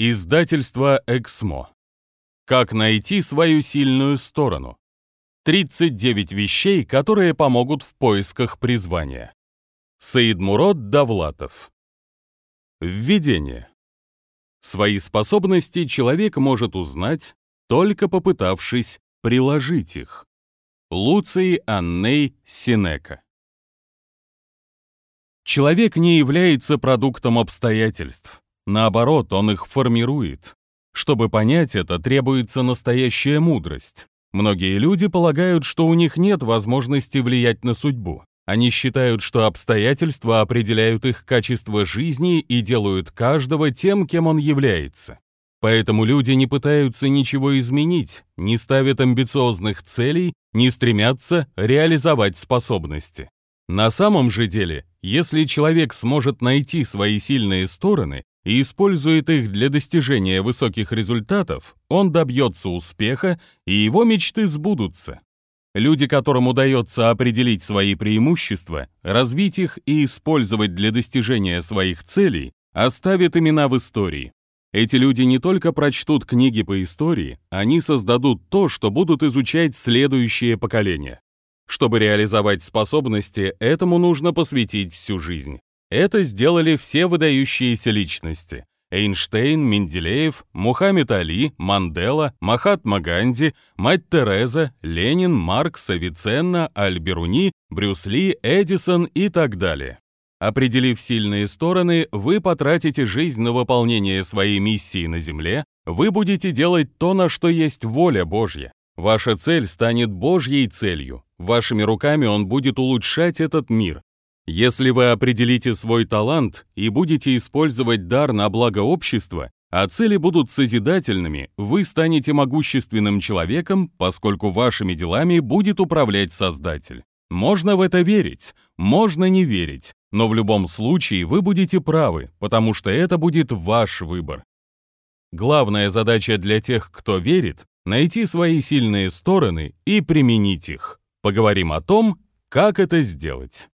Издательство «Эксмо». Как найти свою сильную сторону? 39 вещей, которые помогут в поисках призвания. Саидмурод Давлатов. Введение. Свои способности человек может узнать, только попытавшись приложить их. Луций Анней Синека. Человек не является продуктом обстоятельств. Наоборот, он их формирует. Чтобы понять это, требуется настоящая мудрость. Многие люди полагают, что у них нет возможности влиять на судьбу. Они считают, что обстоятельства определяют их качество жизни и делают каждого тем, кем он является. Поэтому люди не пытаются ничего изменить, не ставят амбициозных целей, не стремятся реализовать способности. На самом же деле, если человек сможет найти свои сильные стороны и использует их для достижения высоких результатов, он добьется успеха, и его мечты сбудутся. Люди, которым удается определить свои преимущества, развить их и использовать для достижения своих целей, оставят имена в истории. Эти люди не только прочтут книги по истории, они создадут то, что будут изучать следующие поколения. Чтобы реализовать способности, этому нужно посвятить всю жизнь. Это сделали все выдающиеся личности. Эйнштейн, Менделеев, Мухаммед Али, Мандела, Махатма Ганди, мать Тереза, Ленин, Маркс, Авиценна, Альберуни, Брюс Ли, Эдисон и так далее. Определив сильные стороны, вы потратите жизнь на выполнение своей миссии на Земле, вы будете делать то, на что есть воля Божья. Ваша цель станет Божьей целью. Вашими руками он будет улучшать этот мир, если вы определите свой талант и будете использовать дар на благо общества, а цели будут созидательными, вы станете могущественным человеком, поскольку вашими делами будет управлять Создатель. Можно в это верить, можно не верить, но в любом случае вы будете правы, потому что это будет ваш выбор. Главная задача для тех, кто верит, найти свои сильные стороны и применить их. Поговорим о том, как это сделать.